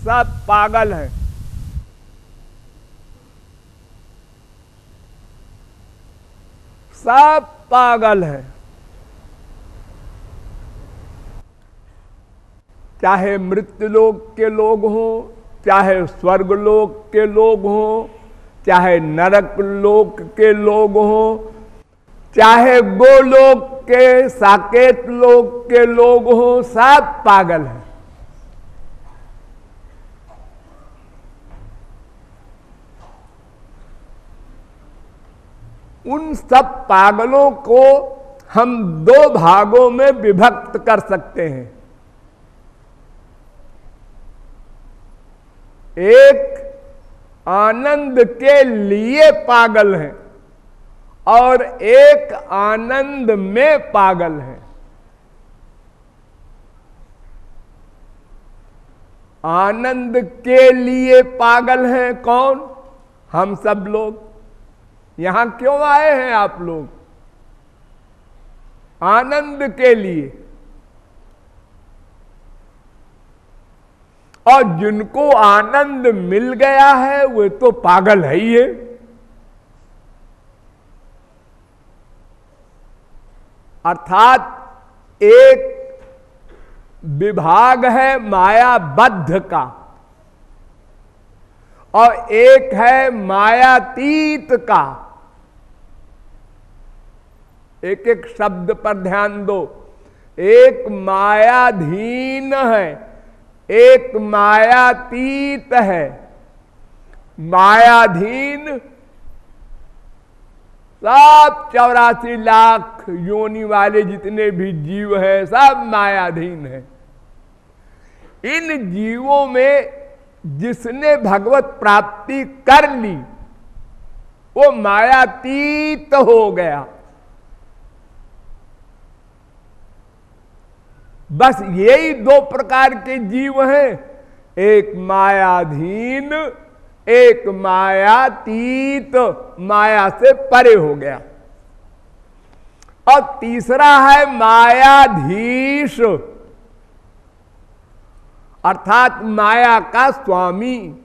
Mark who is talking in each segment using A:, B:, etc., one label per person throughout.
A: सब पागल हैं। सब पागल हैं। चाहे मृत्युलोक के लोग हों, चाहे स्वर्गलोक के लोग हों, चाहे नरक लोक के लोग हों, चाहे गोलोक के, साकेत लोक के लोग हों, सब पागल हैं। उन सब पागलों को हम दो भागों में विभक्त कर सकते हैं। एक, आनंद के लिए पागल हैं, और एक, आनंद में पागल हैं। आनंद के लिए पागल हैं कौन? हम सब लोग। यहाँ क्यों आए हैं आप लोग? आनंद के लिए। और जिनको आनंद मिल गया है, वे तो पागल है ही है। अर्थात एक विभाग है मायाबद्ध का, और एक है मायातीत का। एक एक शब्द पर ध्यान दो। एक मायाधीन है, एक मायातीत है। मायाधीन सब चौरासी लाख योनि वाले जितने भी जीव हैं, सब मायाधीन हैं। इन जीवों में जिसने भगवत प्राप्ति कर ली, वो मायातीत हो गया। बस यही दो प्रकार के जीव हैं। एक मायाधीन, एक मायातीत, माया से परे हो गया। और तीसरा है मायाधीश। अर्थात माया का स्वामी।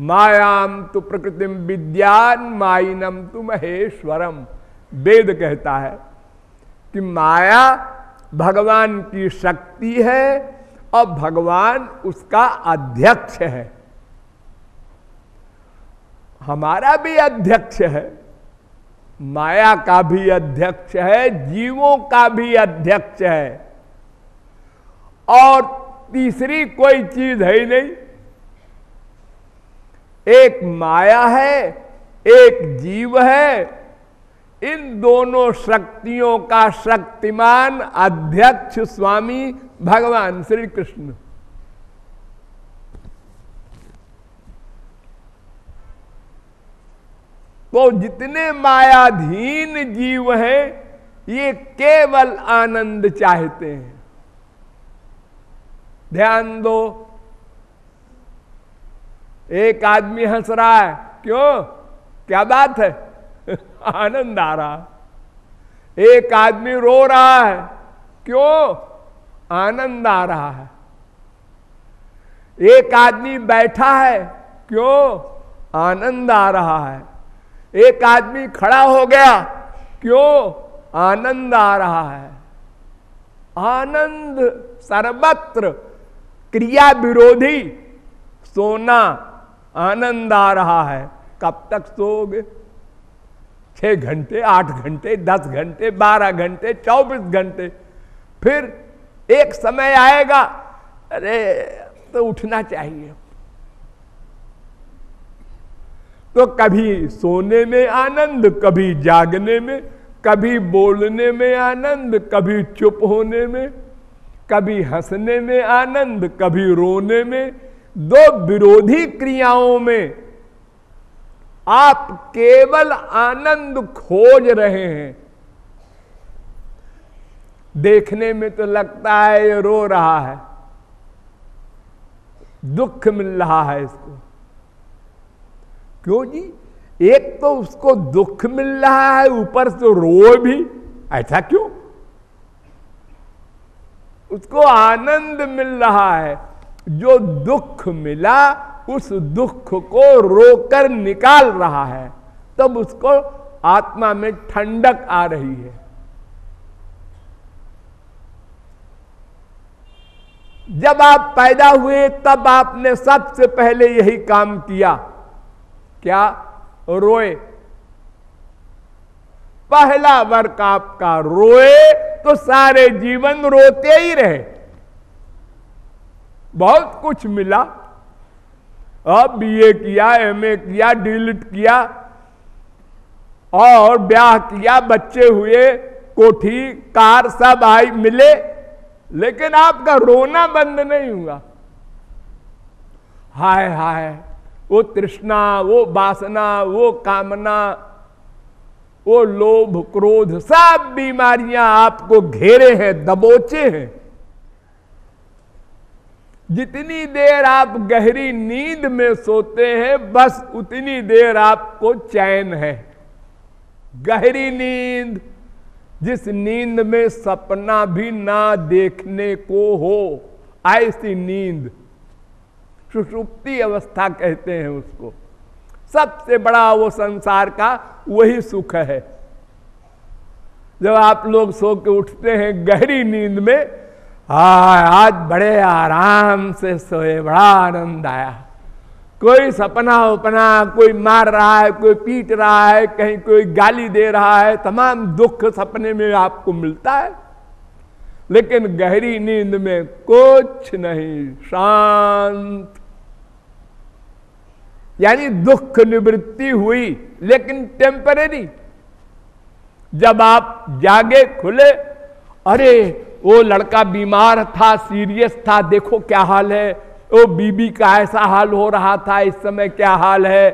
A: मायाम तो प्रकृतिम विद्यान माइनम तु महेश्वरम वेद कहता है कि माया भगवान की शक्ति है और भगवान उसका अध्यक्ष है। हमारा भी अध्यक्ष है, माया का भी अध्यक्ष है, जीवों का भी अध्यक्ष है। और तीसरी कोई चीज़ है ही नहीं। एक माया है, एक जीव है इन दोनों शक्तियों का शक्तिमान अध्यक्ष स्वामी भगवान श्री कृष्ण तो जितने मायाधीन जीव हैं, ये केवल आनंद चाहते हैं। ध्यान दो। एक आदमी हंस रहा है, क्यों? क्या बात है? आनंद आ रहा। एक आदमी रो रहा है। क्यों? आनंद आ रहा है। एक आदमी बैठा है। क्यों? आनंद आ रहा है। एक आदमी खड़ा हो गया। क्यों? आनंद आ रहा है। आनंद सर्वत्र क्रिया विरोधी सोना आनंद आ रहा है। कब तक सोओगे? छह घंटे, आठ घंटे, दस घंटे, बारह घंटे, चौबीस घंटे। फिर एक समय आएगा, अरे तो उठना चाहिए। तो कभी सोने में आनंद, कभी जागने में, कभी बोलने में आनंद, कभी चुप होने में, कभी हंसने में आनंद, कभी रोने में, दो विरोधी क्रियाओं में आप केवल आनंद खोज रहे हैं। देखने में तो लगता है ये रो रहा है। दुख मिल रहा है इसको। क्यों जी? एक तो उसको दुख मिल रहा है, ऊपर से रो भी। ऐसा क्यों? उसको आनंद मिल रहा है। जो दुख मिला उस दुख को रोकर निकाल रहा है, तब उसको आत्मा में ठंडक आ रही है। जब आप पैदा हुए, तब आपने सबसे पहले यही काम किया। क्या? रोए। पहला वर्क आपका, रोए तो सारे जीवन रोते ही रहे। बहुत कुछ मिला। अब बीए किया, एमए किया, डिलीट किया और ब्याह किया, बच्चे हुए, कोठी, कार सब आई, मिले। लेकिन आपका रोना बंद नहीं हुआ। हाय हाय, वो तृष्णा, वो वासना, वो कामना, वो लोभ क्रोध, सब बीमारियाँ आपको घेरे हैं, दबोचे हैं। जितनी देर आप गहरी नींद में सोते हैं, बस उतनी देर आपको चैन है। गहरी नींद, जिस नींद में सपना भी ना देखने को हो, ऐसी नींद। सुषुप्ति अवस्था कहते हैं उसको। सबसे बड़ा वो संसार का वही सुख है। जब आप लोग सो के उठते हैं गहरी नींद में आज बड़े आराम से सोए, बड़ा आनंद आया। कोई सपना उपना, कोई मार रहा है, कोई पीट रहा है, कहीं कोई गाली दे रहा है, तमाम दुख सपने में आपको मिलता है। लेकिन गहरी नींद में कुछ नहीं, शांत। यानी दुख निवृत्ति हुई, लेकिन टेम्परेरी जब आप जागे, खुले, अरे वो लड़का बीमार था, सीरियस था, देखो क्या हाल है। ओ बीबी का ऐसा हाल हो रहा था, इस समय क्या हाल है।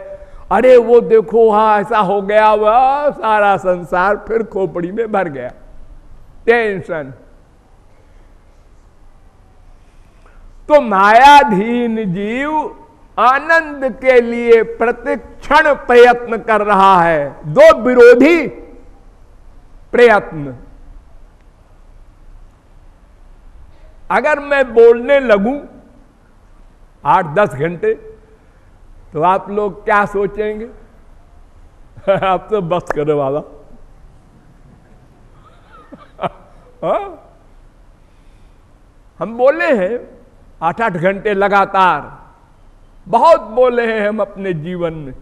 A: अरे वो देखो वहाँ ऐसा हो गया वह सारा संसार फिर खोपड़ी में भर गया। टेंशन। तो मायाधीन जीव आनंद के लिए प्रतिक्षण प्रयत्न कर रहा है। दो विरोधी प्रयत्न। अगर मैं बोलने लगूं आठ दस घंटे तो आप लोग क्या सोचेंगे? आप तो बस करो वाला। हाँ? हम बोले हैं, आठ आठ घंटे लगातार। बहुत बोले हैं हम अपने जीवन में।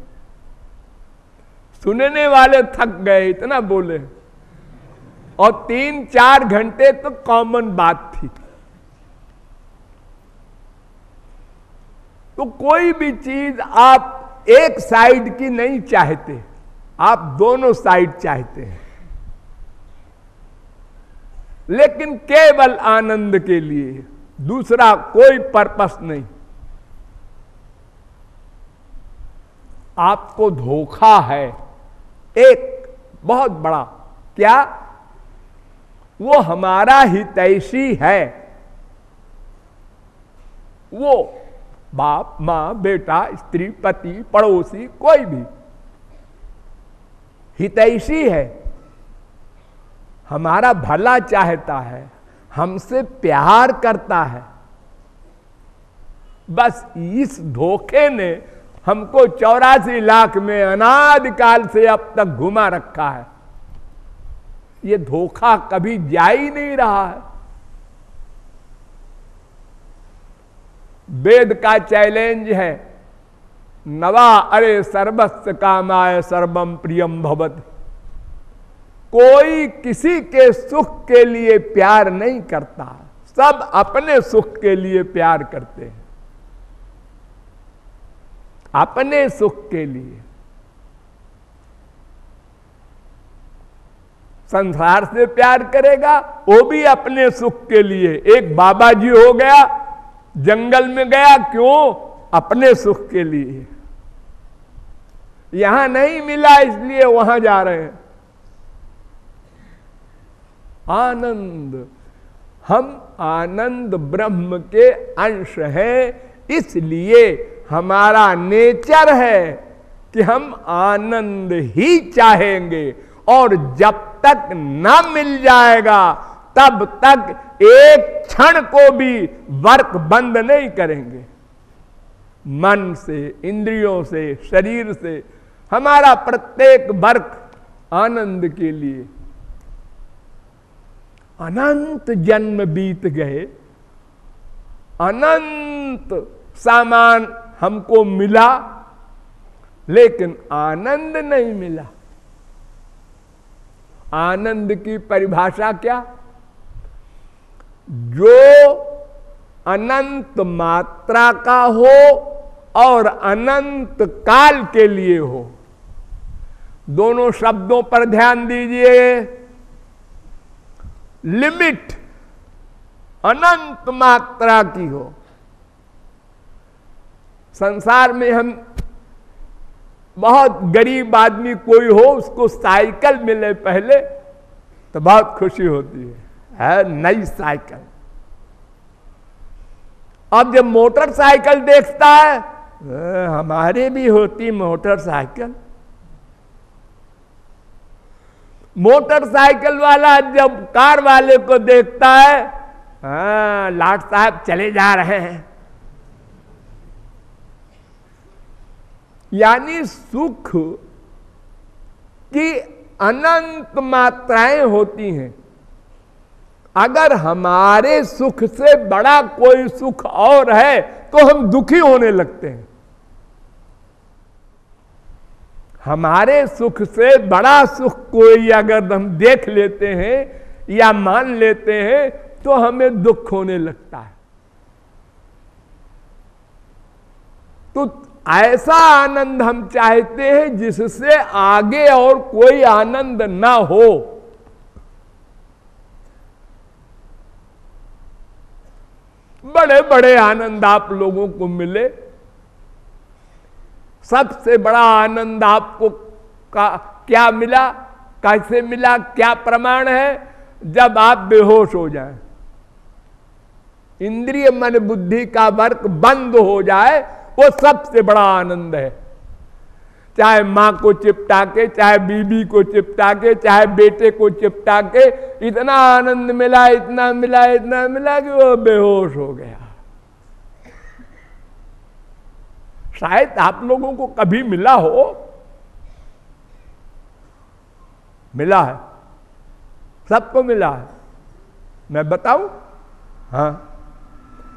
A: सुनने वाले थक गए, इतना बोले और तीन चार घंटे तो कॉमन बात थी। तो कोई भी चीज़ आप एक साइड की नहीं चाहते, आप दोनों साइड चाहते हैं। लेकिन केवल आनंद के लिए, दूसरा कोई पर्पस नहीं। आपको धोखा है। एक बहुत बड़ा, क्या? वो हमारा ही हितैषी है। वो बाप, माँ, बेटा, स्त्री, पति, पड़ोसी, कोई भी। हितैषी है। हमारा भला चाहता है, हमसे प्यार करता है। बस इस धोखे ने हमको चौरासी लाख में अनाद काल से अब तक घुमा रखा है। ये धोखा कभी जा ही नहीं रहा है। वेद का चैलेंज है। नवा अरे सर्वस्व कामाय सर्वम प्रियम भवत। कोई किसी के सुख के लिए प्यार नहीं करता। सब अपने सुख के लिए प्यार करते हैं। अपने सुख के लिए। संसार से प्यार करेगा, वो भी अपने सुख के लिए। एक बाबा जी हो गया जंगल में गया क्यों? अपने सुख के लिए। यहाँ नहीं मिला, इसलिए वहाँ जा रहे हैं। आनंद। हम आनंद ब्रह्म के अंश हैं, इसलिए हमारा नेचर है कि हम आनंद ही चाहेंगे और जब तक न मिल जाएगा तब तक एक क्षण को भी वर्क बंद नहीं करेंगे। मन से, इंद्रियों से, शरीर से हमारा प्रत्येक वर्क आनंद के लिए। अनंत जन्म बीत गए। अनंत सामान हमको मिला, लेकिन आनंद नहीं मिला। आनंद की परिभाषा क्या? जो अनंत मात्रा का हो और अनंत काल के लिए हो। दोनों शब्दों पर ध्यान दीजिए। लिमिट अनंत मात्रा की हो। संसार में हम बहुत गरीब आदमी कोई हो, उसको साइकिल मिले पहले तो बहुत खुशी होती है। है नई साइकिल। अब जब मोटरसाइकिल देखता है हमारे भी होती मोटरसाइकिल मोटरसाइकिल वाला जब कार वाले को देखता है लाट साहब चले जा रहे हैं। यानी सुख की अनंत मात्राएँ होती हैं। अगर हमारे सुख से बड़ा कोई सुख और है तो हम दुखी होने लगते हैं। हमारे सुख से बड़ा सुख कोई अगर हम देख लेते हैं या मान लेते हैं तो हमें दुख होने लगता है। तो ऐसा आनंद हम चाहते हैं जिससे आगे और कोई आनंद ना हो। बड़े बड़े आनंद आप लोगों को मिले। सबसे बड़ा आनंद आपको का, क्या मिला? कैसे मिला? क्या प्रमाण है? जब आप बेहोश हो जाए। इंद्रिय मन बुद्धि का वर्क बंद हो जाए, वो सबसे बड़ा आनंद है। चाहे माँ को चिपटा के, चाहे बीबी को चिपटा के, चाहे बेटे को चिपटा के, इतना आनंद मिला, इतना मिला इतना मिला कि वो बेहोश हो गया। शायद आप लोगों को कभी मिला हो? मिला है। सबको मिला है। मैं बताऊँ? हाँ।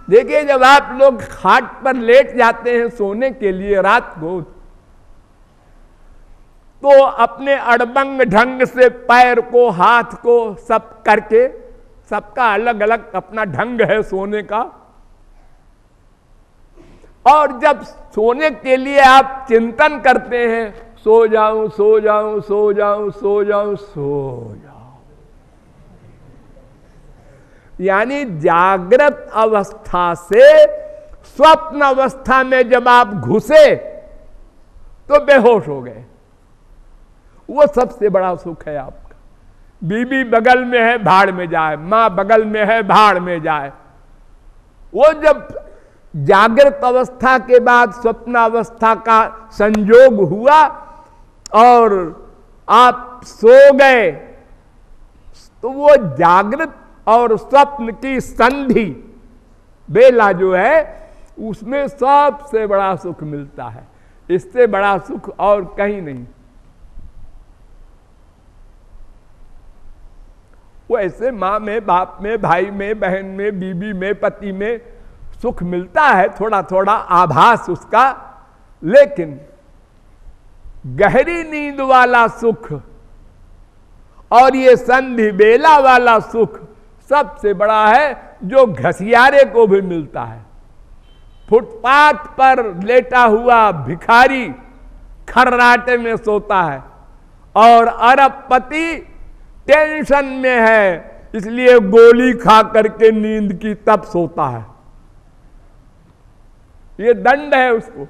A: देखिए, जब आप लोग खाट पर लेट जाते हैं सोने के लिए, रात को तो अपने अड़बंग ढंग से पैर को, हाथ को सब करके, सबका अलग अलग अपना ढंग है सोने का। और जब सोने के लिए आप चिंतन करते हैं, सो जाऊँ सो जाऊँ सो जाऊँ सो जाऊँ सो जाऊँ। यानी जागृत अवस्था से, स्वप्न अवस्था में जब आप घुसे तो बेहोश हो गए। वो सबसे बड़ा सुख है आपका। बीबी बगल में है, भाड़ में जाए। माँ बगल में है, भाड़ में जाए। वो जब जागृत अवस्था के बाद, स्वप्न अवस्था का संयोग हुआ और आप सो गए तो वो जागृत और स्वप्न की संधि, बेला जो है, उसमें सबसे बड़ा सुख मिलता है। इससे बड़ा सुख और कहीं नहीं। वो ऐसे माँ में, बाप में, भाई में, बहन में, बीबी में, पति में सुख मिलता है थोड़ा थोड़ा आभास उसका। लेकिन गहरी नींद वाला सुख और ये संधि बेला वाला सुख सबसे बड़ा है, जो घसियारे को भी मिलता है। फुटपाथ पर लेटा हुआ भिखारी खर्राटे में सोता है और अरबपति टेंशन में है इसलिए गोली खा करके नींद की तप सोता है। ये दंड है उसको।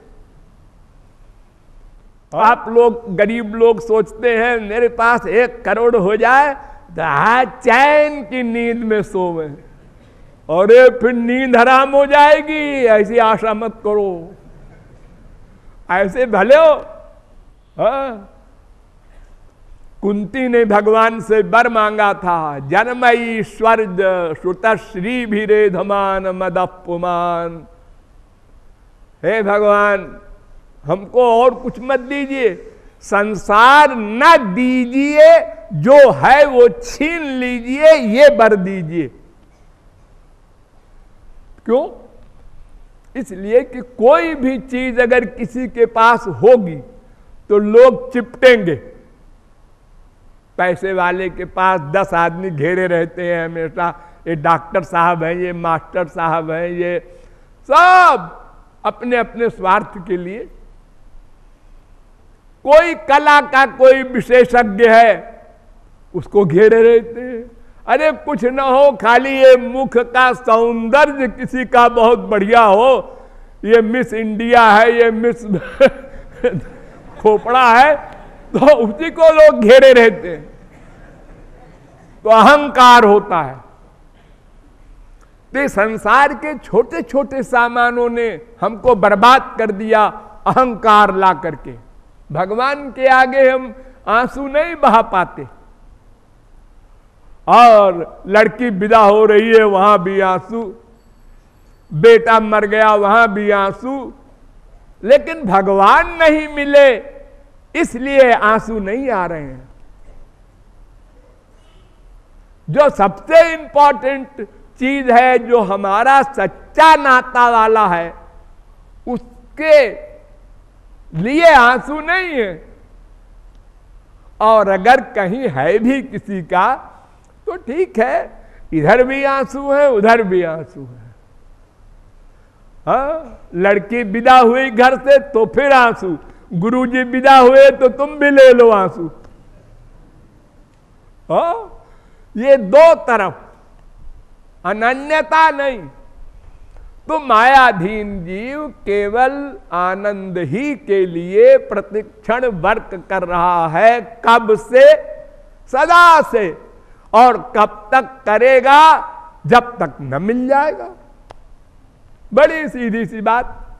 A: आप लोग गरीब लोग सोचते हैं मेरे पास एक करोड़ हो जाए तो चैन की नींद में सोवे। अरे फिर नींद हराम हो जाएगी ऐसी आशा मत करो। ऐसे भले हो। हा? कुंती ने भगवान से बर मांगा था जन्म ईश्वर श्रुत श्री भी धमान मदपुमान हे भगवान, हमको और कुछ मत दीजिए, संसार न दीजिए, जो है वो छीन लीजिए, ये बर दीजिए। क्यों? इसलिए कि कोई भी चीज़ अगर किसी के पास होगी तो लोग चिपटेंगे। पैसे वाले के पास दस आदमी घेरे रहते हैं हमेशा। ये डॉक्टर साहब हैं, ये मास्टर साहब हैं, ये सब अपने अपने स्वार्थ के लिए। कोई कला का कोई विशेषज्ञ है, उसको घेरे रहते हैं। अरे कुछ ना हो, खाली ये मुख का सौंदर्य किसी का बहुत बढ़िया हो। ये मिस इंडिया है, ये मिस खोपड़ा है तो उसी को लोग घेरे रहते हैं। तो अहंकार होता है। तो संसार के छोटे छोटे सामानों ने हमको बर्बाद कर दिया अहंकार ला करके। भगवान के आगे हम आँसू नहीं बहा पाते। और लड़की विदा हो रही है, वहाँ भी आँसू। बेटा मर गया, वहाँ भी आँसू। लेकिन भगवान नहीं मिले, इसलिए आँसू नहीं आ रहे हैं। जो सबसे इंपॉर्टेंट चीज़ है, जो हमारा सच्चा नाता वाला है, उसके लिए आँसू नहीं है और अगर कहीं है भी किसी का तो ठीक है, इधर भी आँसू है, उधर भी आँसू है हा? लड़की विदा हुई घर से तो फिर आँसू गुरुजी विदा हुए तो तुम भी ले लो आँसू हा? ये दो तरफ़ अनन्यता नहीं। तो मायाधीन जीव केवल आनंद ही के लिए प्रतिक्षण वर्क कर रहा है। कब से? सदा से। और कब तक करेगा? जब तक न मिल जाएगा। बड़ी सीधी सी बात।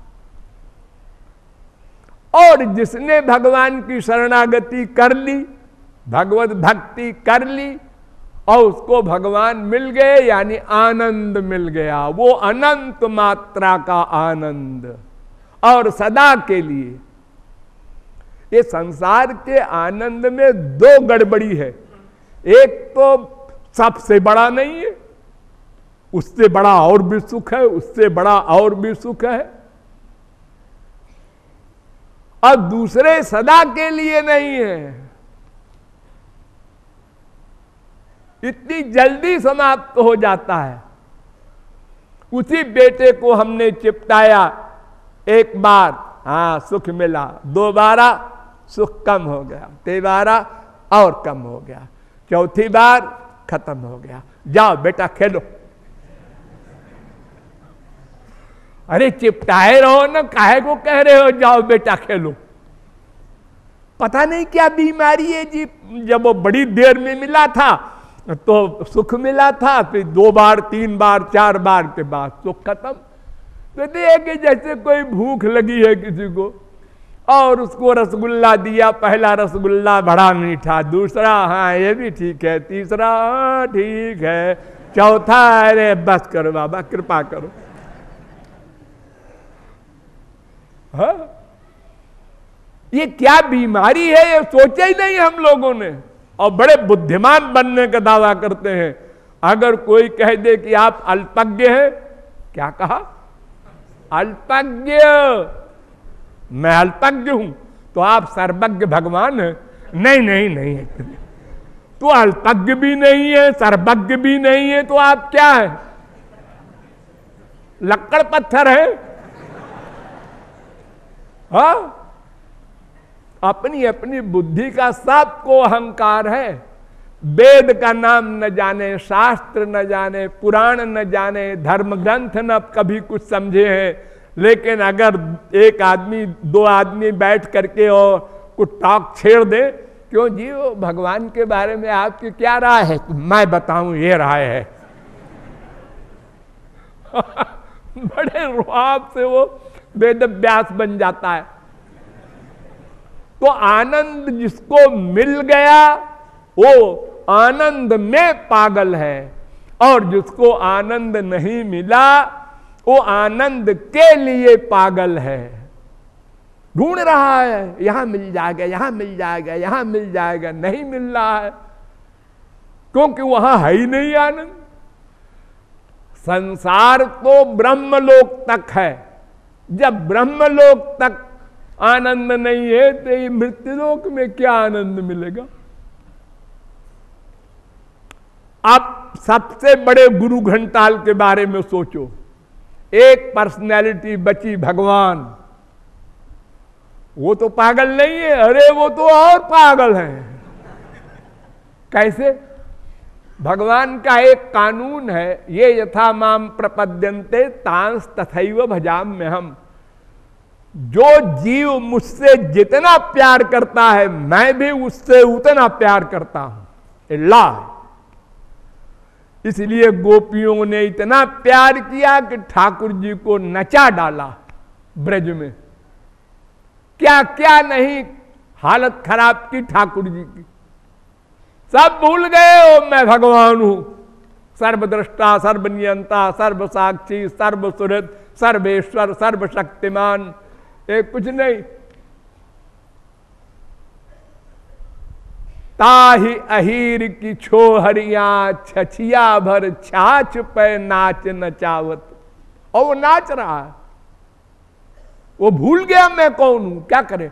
A: और जिसने भगवान की शरणागति कर ली, भगवत भक्ति कर ली और उसको भगवान मिल गए, यानी आनंद मिल गया। वो अनंत मात्रा का आनंद। और सदा के लिए। ये संसार के आनंद में दो गड़बड़ी है। एक तो सबसे बड़ा नहीं है, उससे बड़ा और भी सुख है, उससे बड़ा और भी सुख है। और दूसरे सदा के लिए नहीं है। इतनी जल्दी समाप्त हो जाता है। उसी बेटे को हमने चिपटाया। एक बार हाँ सुख मिला। दोबारा सुख कम हो गया। तेबारा और कम हो गया। चौथी बार खत्म हो गया। जाओ बेटा, खेलो। अरे, चिपटाए रहो ना, काहे को कह रहे हो? जाओ बेटा, खेलो। पता नहीं क्या बीमारी है जी, जब वो बड़ी देर में मिला था तो सुख मिला था, फिर दो बार, तीन बार, चार बार के बाद सुख खत्म। तो देखे जैसे कोई भूख लगी है किसी को, और उसको रसगुल्ला दिया, पहला रसगुल्ला बड़ा मीठा, दूसरा हाँ ये भी ठीक है, तीसरा हाँ ठीक है, चौथा, अरे बस करो बाबा, कृपा करो। हाँ? ये क्या बीमारी है, ये सोचा ही नहीं हम लोगों ने। और बड़े बुद्धिमान बनने का दावा करते हैं। अगर कोई कह दे कि आप अल्पज्ञ हैं, क्या कहा? अल्पज्ञ। मैं अल्पज्ञ हूँ तो आप सर्वज्ञ भगवान हैं। नहीं नहीं नहीं है तो अल्पज्ञ भी नहीं है, सर्वज्ञ भी नहीं है तो आप क्या है? लक्कड़ पत्थर है। हा? अपनी अपनी बुद्धि का सबको अहंकार है। वेद का नाम न जाने, शास्त्र न जाने, पुराण न जाने धर्म ग्रंथ न कभी कुछ समझे हैं। लेकिन अगर एक आदमी, दो आदमी बैठ करके और कुछ टॉक छेड़ दे, क्यों जी, वो भगवान के बारे में आपकी क्या राय है? तो मैं बताऊँ, ये राय है। बड़े रुआब से वो वेद व्यास बन जाता है। तो आनंद जिसको मिल गया, वो आनंद में पागल है। और जिसको आनंद नहीं मिला, वो आनंद के लिए पागल है। ढूंढ रहा है, यहाँ मिल जाएगा, यहाँ मिल जाएगा, यहाँ मिल जाएगा, नहीं मिल रहा है। क्योंकि वहाँ है ही नहीं आनंद। संसार तो ब्रह्मलोक तक है। जब ब्रह्मलोक तक आनंद नहीं है तो ये मृत्युलोक में क्या आनंद मिलेगा? आप सबसे बड़े गुरु घंटाल के बारे में सोचो। एक पर्सनैलिटी बची भगवान। वो तो पागल नहीं है, अरे वो तो और पागल है। कैसे? भगवान का एक कानून है, ये यथा माम प्रपद्यंते तांस तथैव भजाम में हम जो जीव मुझसे जितना प्यार करता है, मैं भी उससे उतना प्यार करता हूँ। ला इसलिए गोपियों ने इतना प्यार किया कि ठाकुर जी को नचा डाला ब्रज में। क्या क्या नहीं, हालत खराब की ठाकुर जी की। सब भूल गए ओ मैं भगवान हूँ। सर्वद्रष्टा, सर्वनियंता सर्व साक्षी सर्व सुरत सर्वेश्वर, सर्वशक्तिमान एक कुछ नहीं। ताही अहीर की छोहरिया छछिया भर छाछ पे नाच नचावत। और वो नाच रहा है। वो भूल गया मैं कौन हूँ, क्या करे?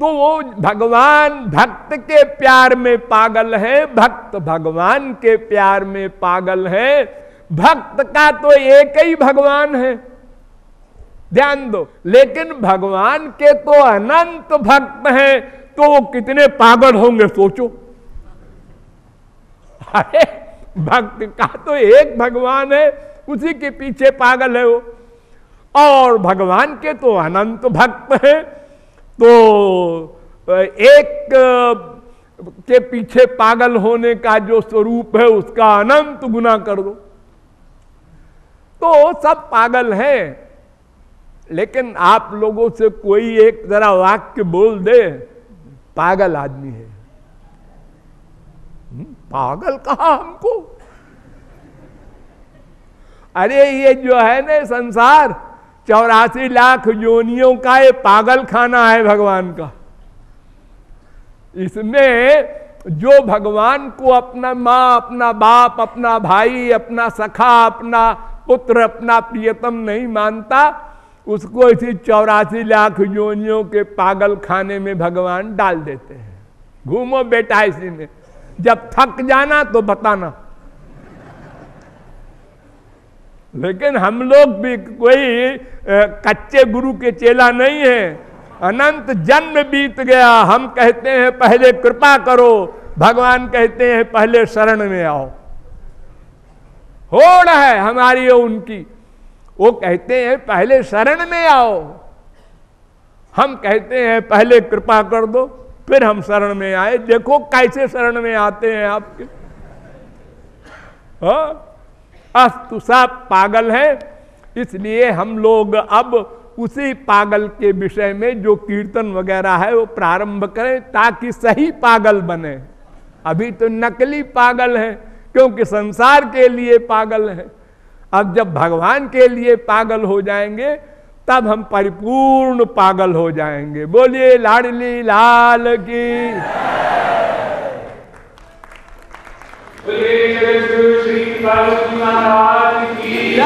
A: तो वो भगवान भक्त के प्यार में पागल है, भक्त भगवान के प्यार में पागल है। भक्त का तो एक ही भगवान है। ध्यान दो, लेकिन भगवान के तो अनंत भक्त हैं तो वो कितने पागल होंगे सोचो। अरे, भक्त का तो एक भगवान है, उसी के पीछे पागल है वो। और भगवान के तो अनंत भक्त हैं तो एक के पीछे पागल होने का जो स्वरूप है, उसका अनंत गुना कर दो। तो सब पागल हैं लेकिन आप लोगों से कोई एक जरा वाक्य बोल दे पागल आदमी है। हम्म, पागल कहा हमको? अरे ये जो है ना संसार चौरासी लाख योनियों का ये पागल खाना है भगवान का। इसमें जो भगवान को अपना माँ अपना बाप अपना भाई अपना सखा अपना पुत्र अपना प्रियतम नहीं मानता उसको इसी चौरासी लाख योनियों के पागल खाने में भगवान डाल देते हैं। घूमो बेटा इसी में। जब थक जाना तो बताना। लेकिन हम लोग भी कोई कच्चे गुरु के चेला नहीं है। अनंत जन्म बीत गया। हम कहते हैं, पहले कृपा करो। भगवान कहते हैं, पहले शरण में आओ। होड़ है हमारी और उनकी। वो कहते हैं, पहले शरण में आओ। हम कहते हैं, पहले कृपा कर दो, फिर हम शरण में आए। देखो कैसे शरण में आते हैं आपके अस्तु सब पागल है, इसलिए हम लोग अब उसी पागल के विषय में जो कीर्तन वगैरह है, वो प्रारंभ करें, ताकि सही पागल बने। अभी तो नकली पागल है, क्योंकि संसार के लिए पागल है। अब जब भगवान के लिए पागल हो जाएँगे, तब हम परिपूर्ण पागल हो जाएँगे। बोलिए, लाडली लाल की। श्री की